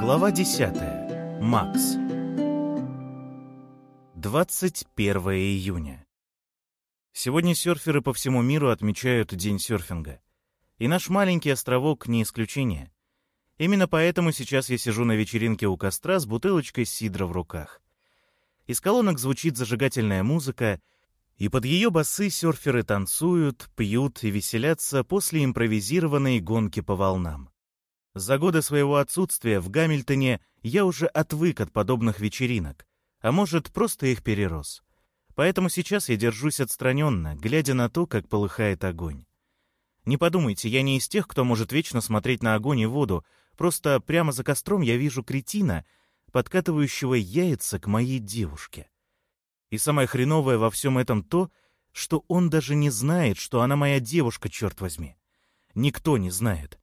Глава 10. Макс. 21 июня. Сегодня серферы по всему миру отмечают День серфинга. И наш маленький островок не исключение. Именно поэтому сейчас я сижу на вечеринке у костра с бутылочкой сидра в руках. Из колонок звучит зажигательная музыка, и под ее басы серферы танцуют, пьют и веселятся после импровизированной гонки по волнам. За годы своего отсутствия в Гамильтоне я уже отвык от подобных вечеринок, а может, просто их перерос. Поэтому сейчас я держусь отстраненно, глядя на то, как полыхает огонь. Не подумайте, я не из тех, кто может вечно смотреть на огонь и воду, просто прямо за костром я вижу кретина, подкатывающего яйца к моей девушке. И самое хреновое во всем этом то, что он даже не знает, что она моя девушка, черт возьми. Никто не знает.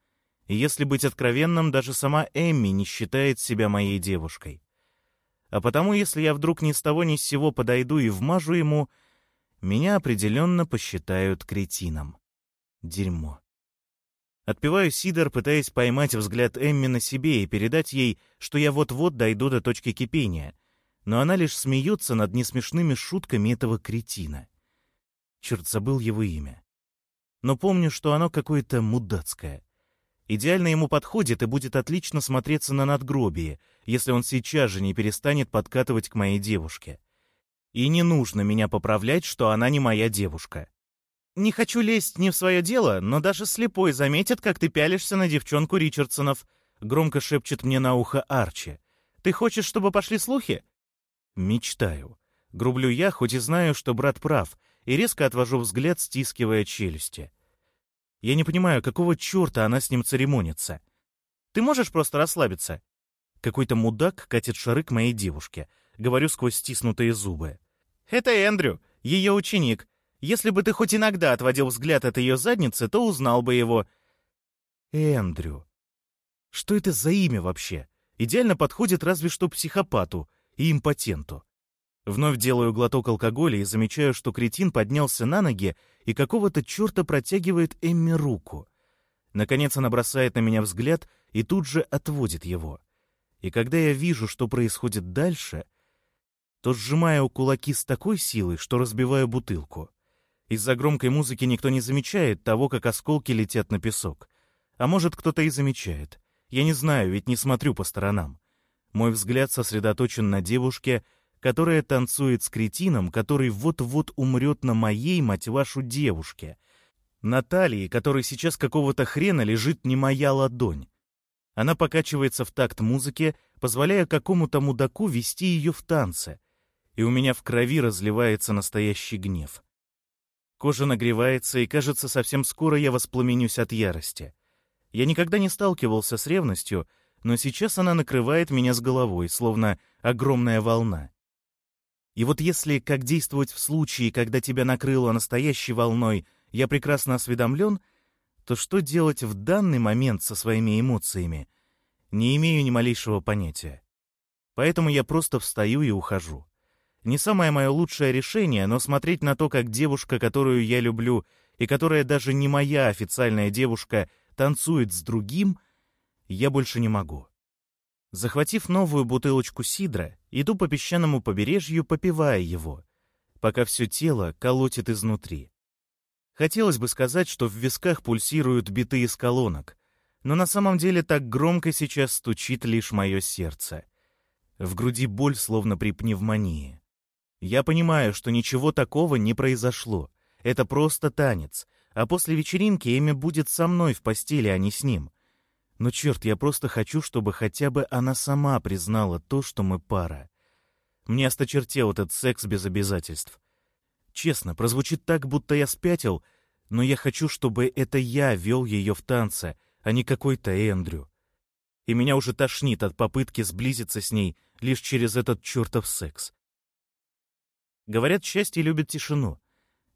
И если быть откровенным, даже сама Эмми не считает себя моей девушкой. А потому, если я вдруг ни с того ни с сего подойду и вмажу ему, меня определенно посчитают кретином. Дерьмо. Отпиваю сидор, пытаясь поймать взгляд Эмми на себе и передать ей, что я вот-вот дойду до точки кипения — но она лишь смеется над несмешными шутками этого кретина. Черт, забыл его имя. Но помню, что оно какое-то мудацкое. Идеально ему подходит и будет отлично смотреться на надгробие, если он сейчас же не перестанет подкатывать к моей девушке. И не нужно меня поправлять, что она не моя девушка. Не хочу лезть не в свое дело, но даже слепой заметит, как ты пялишься на девчонку Ричардсонов, громко шепчет мне на ухо Арчи. Ты хочешь, чтобы пошли слухи? Мечтаю. Грублю я, хоть и знаю, что брат прав, и резко отвожу взгляд, стискивая челюсти. Я не понимаю, какого черта она с ним церемонится. Ты можешь просто расслабиться? Какой-то мудак катит шары к моей девушке. Говорю сквозь стиснутые зубы. Это Эндрю, ее ученик. Если бы ты хоть иногда отводил взгляд от ее задницы, то узнал бы его. Эндрю. Что это за имя вообще? Идеально подходит разве что психопату и импотенту. Вновь делаю глоток алкоголя и замечаю, что кретин поднялся на ноги и какого-то черта протягивает Эмми руку. Наконец она бросает на меня взгляд и тут же отводит его. И когда я вижу, что происходит дальше, то сжимаю кулаки с такой силой, что разбиваю бутылку. Из-за громкой музыки никто не замечает того, как осколки летят на песок. А может, кто-то и замечает. Я не знаю, ведь не смотрю по сторонам. Мой взгляд сосредоточен на девушке, которая танцует с кретином, который вот-вот умрет на моей, мать вашу, девушке. На которой сейчас какого-то хрена лежит не моя ладонь. Она покачивается в такт музыки, позволяя какому-то мудаку вести ее в танце. И у меня в крови разливается настоящий гнев. Кожа нагревается, и, кажется, совсем скоро я воспламенюсь от ярости. Я никогда не сталкивался с ревностью, но сейчас она накрывает меня с головой, словно огромная волна. И вот если, как действовать в случае, когда тебя накрыло настоящей волной, я прекрасно осведомлен, то что делать в данный момент со своими эмоциями, не имею ни малейшего понятия. Поэтому я просто встаю и ухожу. Не самое мое лучшее решение, но смотреть на то, как девушка, которую я люблю, и которая даже не моя официальная девушка, танцует с другим, я больше не могу. Захватив новую бутылочку сидра, иду по песчаному побережью, попивая его, пока все тело колотит изнутри. Хотелось бы сказать, что в висках пульсируют биты из колонок, но на самом деле так громко сейчас стучит лишь мое сердце. В груди боль, словно при пневмонии. Я понимаю, что ничего такого не произошло. Это просто танец, а после вечеринки Эми будет со мной в постели, а не с ним. Но черт, я просто хочу, чтобы хотя бы она сама признала то, что мы пара. Мне осточертел этот секс без обязательств. Честно, прозвучит так, будто я спятил, но я хочу, чтобы это я вел ее в танце, а не какой-то Эндрю. И меня уже тошнит от попытки сблизиться с ней лишь через этот чертов секс. Говорят, счастье любит тишину,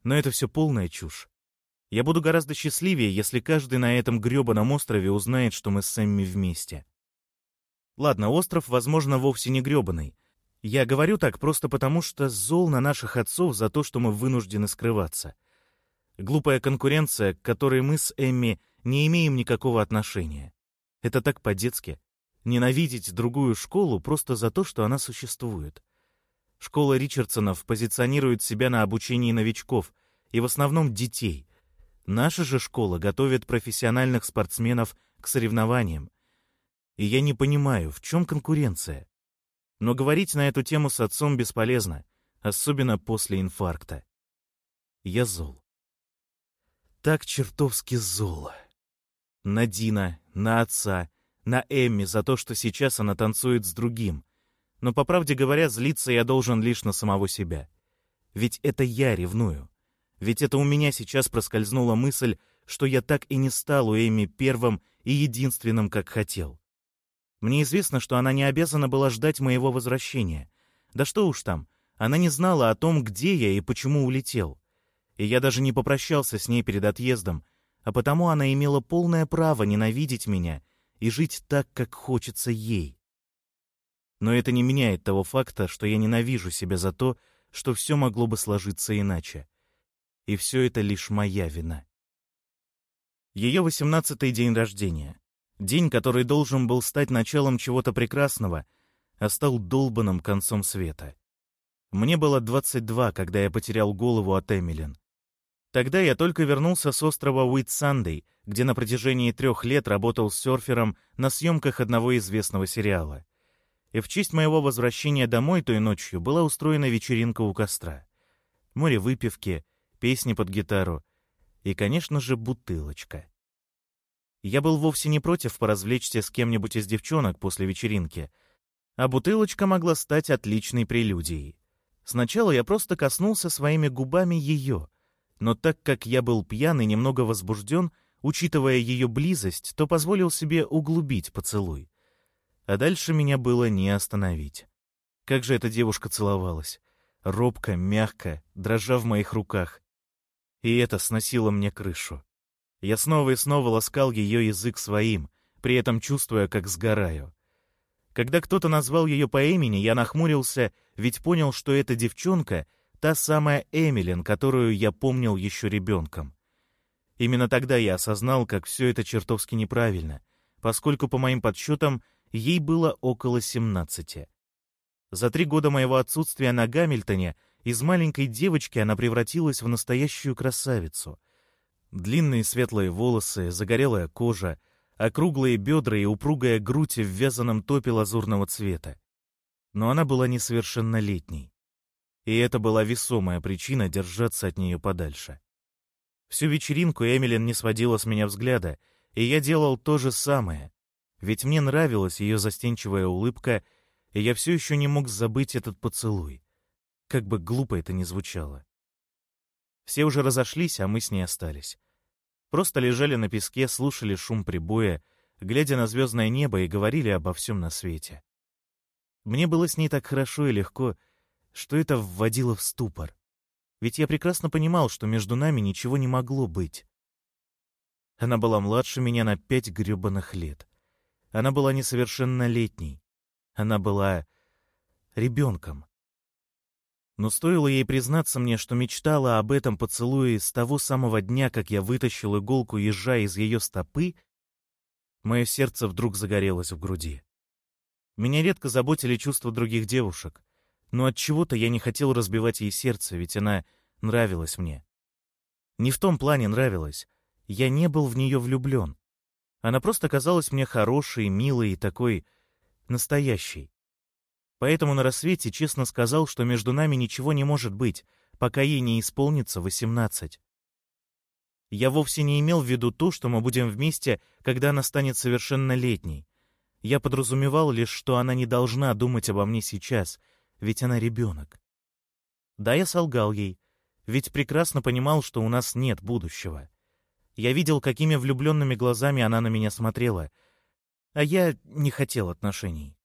но это все полная чушь. Я буду гораздо счастливее, если каждый на этом грёбаном острове узнает, что мы с Сэмми вместе. Ладно, остров, возможно, вовсе не грёбаный. Я говорю так просто потому, что зол на наших отцов за то, что мы вынуждены скрываться. Глупая конкуренция, к которой мы с Эмми не имеем никакого отношения. Это так по-детски. ненавидеть другую школу просто за то, что она существует. Школа Ричардсонов позиционирует себя на обучении новичков и в основном детей. Наша же школа готовит профессиональных спортсменов к соревнованиям. И я не понимаю, в чем конкуренция. Но говорить на эту тему с отцом бесполезно, особенно после инфаркта. Я зол. Так чертовски зол. На Дина, на отца, на Эмми за то, что сейчас она танцует с другим. Но, по правде говоря, злиться я должен лишь на самого себя. Ведь это я ревную. Ведь это у меня сейчас проскользнула мысль, что я так и не стал у Эми первым и единственным, как хотел. Мне известно, что она не обязана была ждать моего возвращения. Да что уж там, она не знала о том, где я и почему улетел. И я даже не попрощался с ней перед отъездом, а потому она имела полное право ненавидеть меня и жить так, как хочется ей. Но это не меняет того факта, что я ненавижу себя за то, что все могло бы сложиться иначе. И все это лишь моя вина. Ее восемнадцатый день рождения. День, который должен был стать началом чего-то прекрасного, а стал долбанным концом света. Мне было 22, когда я потерял голову от Эмилин. Тогда я только вернулся с острова Уитсандей, где на протяжении трех лет работал серфером на съемках одного известного сериала. И в честь моего возвращения домой той ночью была устроена вечеринка у костра. Море выпивки, песни под гитару и, конечно же, бутылочка. Я был вовсе не против поразвлечься с кем-нибудь из девчонок после вечеринки, а бутылочка могла стать отличной прелюдией. Сначала я просто коснулся своими губами ее — но так как я был пьян и немного возбужден, учитывая ее близость, то позволил себе углубить поцелуй. А дальше меня было не остановить. Как же эта девушка целовалась. Робко, мягко, дрожа в моих руках. И это сносило мне крышу. Я снова и снова ласкал ее язык своим, при этом чувствуя, как сгораю. Когда кто-то назвал ее по имени, я нахмурился, ведь понял, что эта девчонка — Та самая Эмилин, которую я помнил еще ребенком. Именно тогда я осознал, как все это чертовски неправильно, поскольку, по моим подсчетам, ей было около 17. За три года моего отсутствия на Гамильтоне из маленькой девочки она превратилась в настоящую красавицу. Длинные светлые волосы, загорелая кожа, округлые бедра и упругая грудь в вязаном топе лазурного цвета. Но она была несовершеннолетней и это была весомая причина держаться от нее подальше. Всю вечеринку Эмилин не сводила с меня взгляда, и я делал то же самое, ведь мне нравилась ее застенчивая улыбка, и я все еще не мог забыть этот поцелуй, как бы глупо это ни звучало. Все уже разошлись, а мы с ней остались. Просто лежали на песке, слушали шум прибоя, глядя на звездное небо и говорили обо всем на свете. Мне было с ней так хорошо и легко, что это вводило в ступор. Ведь я прекрасно понимал, что между нами ничего не могло быть. Она была младше меня на пять гребаных лет. Она была несовершеннолетней. Она была ребенком. Но стоило ей признаться мне, что мечтала об этом поцелуе с того самого дня, как я вытащил иголку ежа из ее стопы, мое сердце вдруг загорелось в груди. Меня редко заботили чувства других девушек но от чего-то я не хотел разбивать ей сердце, ведь она нравилась мне. Не в том плане нравилась. Я не был в нее влюблен. Она просто казалась мне хорошей, милой и такой настоящей. Поэтому на рассвете честно сказал, что между нами ничего не может быть, пока ей не исполнится восемнадцать. Я вовсе не имел в виду то, что мы будем вместе, когда она станет совершеннолетней. Я подразумевал лишь, что она не должна думать обо мне сейчас, ведь она ребенок. Да, я солгал ей, ведь прекрасно понимал, что у нас нет будущего. Я видел, какими влюбленными глазами она на меня смотрела, а я не хотел отношений.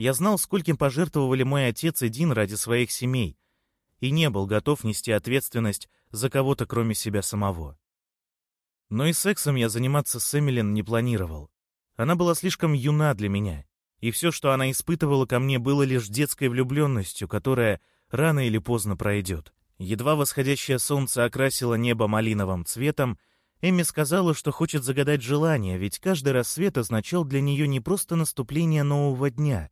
Я знал, скольким пожертвовали мой отец и Дин ради своих семей, и не был готов нести ответственность за кого-то, кроме себя самого. Но и сексом я заниматься с Эмилин не планировал. Она была слишком юна для меня, и все, что она испытывала ко мне, было лишь детской влюбленностью, которая рано или поздно пройдет. Едва восходящее солнце окрасило небо малиновым цветом, Эмми сказала, что хочет загадать желание, ведь каждый рассвет означал для нее не просто наступление нового дня,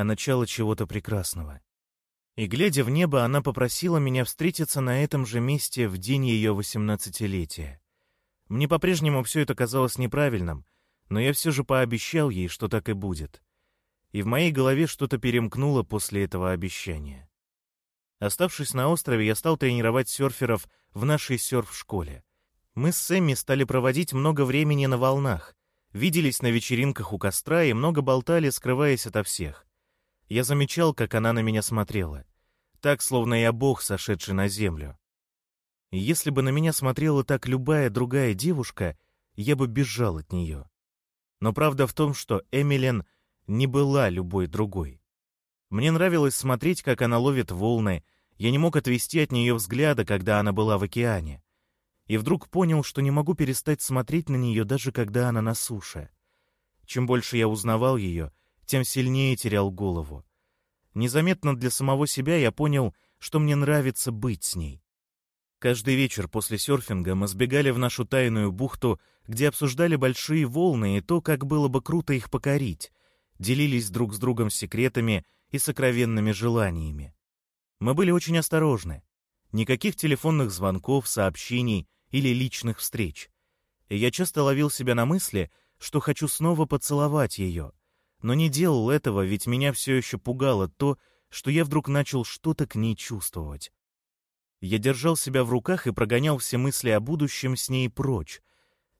а начало чего-то прекрасного. И, глядя в небо, она попросила меня встретиться на этом же месте в день ее восемнадцатилетия. Мне по-прежнему все это казалось неправильным, но я все же пообещал ей, что так и будет. И в моей голове что-то перемкнуло после этого обещания. Оставшись на острове, я стал тренировать серферов в нашей серф-школе. Мы с Сэмми стали проводить много времени на волнах, виделись на вечеринках у костра и много болтали, скрываясь ото всех. Я замечал, как она на меня смотрела. Так, словно я бог, сошедший на землю. Если бы на меня смотрела так любая другая девушка, я бы бежал от нее. Но правда в том, что Эмилен не была любой другой. Мне нравилось смотреть, как она ловит волны, я не мог отвести от нее взгляда, когда она была в океане. И вдруг понял, что не могу перестать смотреть на нее, даже когда она на суше. Чем больше я узнавал ее, тем сильнее терял голову. Незаметно для самого себя я понял, что мне нравится быть с ней. Каждый вечер после серфинга мы сбегали в нашу тайную бухту, где обсуждали большие волны и то, как было бы круто их покорить, делились друг с другом секретами и сокровенными желаниями. Мы были очень осторожны. Никаких телефонных звонков, сообщений или личных встреч. И я часто ловил себя на мысли, что хочу снова поцеловать ее, но не делал этого, ведь меня все еще пугало то, что я вдруг начал что-то к ней чувствовать. Я держал себя в руках и прогонял все мысли о будущем с ней прочь.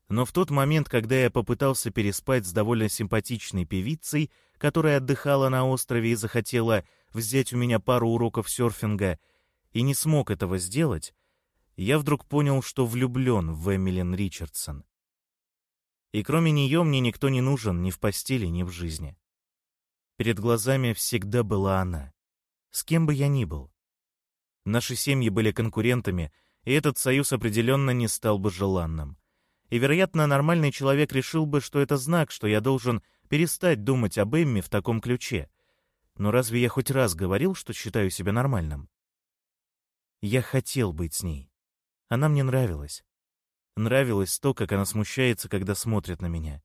Но в тот момент, когда я попытался переспать с довольно симпатичной певицей, которая отдыхала на острове и захотела взять у меня пару уроков серфинга, и не смог этого сделать, я вдруг понял, что влюблен в Эмилин Ричардсон. И кроме нее мне никто не нужен ни в постели, ни в жизни. Перед глазами всегда была она. С кем бы я ни был. Наши семьи были конкурентами, и этот союз определенно не стал бы желанным. И, вероятно, нормальный человек решил бы, что это знак, что я должен перестать думать об Эмми в таком ключе. Но разве я хоть раз говорил, что считаю себя нормальным? Я хотел быть с ней. Она мне нравилась. Нравилось то, как она смущается, когда смотрит на меня.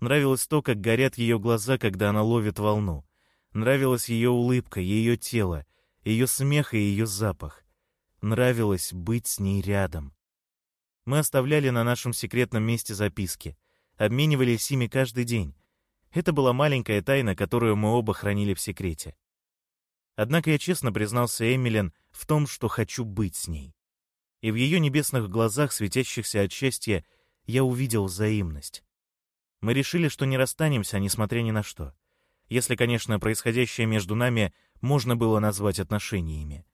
Нравилось то, как горят ее глаза, когда она ловит волну. Нравилась ее улыбка, ее тело, ее смех и ее запах. Нравилось быть с ней рядом. Мы оставляли на нашем секретном месте записки, обменивались ими каждый день. Это была маленькая тайна, которую мы оба хранили в секрете. Однако я честно признался Эмилен в том, что хочу быть с ней и в ее небесных глазах, светящихся от счастья, я увидел взаимность. Мы решили, что не расстанемся, несмотря ни на что. Если, конечно, происходящее между нами можно было назвать отношениями.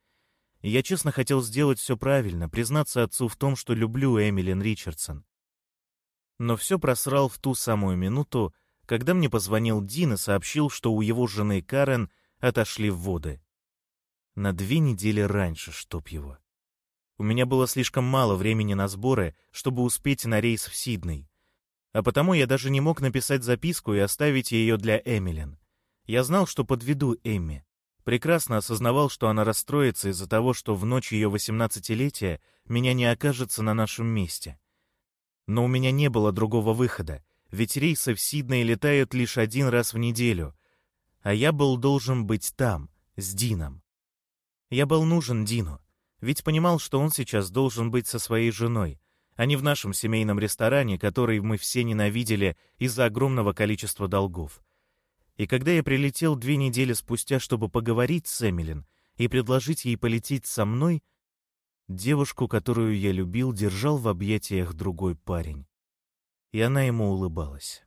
Я честно хотел сделать все правильно, признаться отцу в том, что люблю Эмилин Ричардсон. Но все просрал в ту самую минуту, когда мне позвонил Дин и сообщил, что у его жены Карен отошли в воды. На две недели раньше, чтоб его. У меня было слишком мало времени на сборы, чтобы успеть на рейс в Сидней. А потому я даже не мог написать записку и оставить ее для Эмилин. Я знал, что подведу Эмми. Прекрасно осознавал, что она расстроится из-за того, что в ночь ее восемнадцатилетия меня не окажется на нашем месте. Но у меня не было другого выхода, ведь рейсы в Сидней летают лишь один раз в неделю, а я был должен быть там, с Дином. Я был нужен Дину, ведь понимал, что он сейчас должен быть со своей женой, а не в нашем семейном ресторане, который мы все ненавидели из-за огромного количества долгов. И когда я прилетел две недели спустя, чтобы поговорить с Эмилин и предложить ей полететь со мной, девушку, которую я любил, держал в объятиях другой парень. И она ему улыбалась.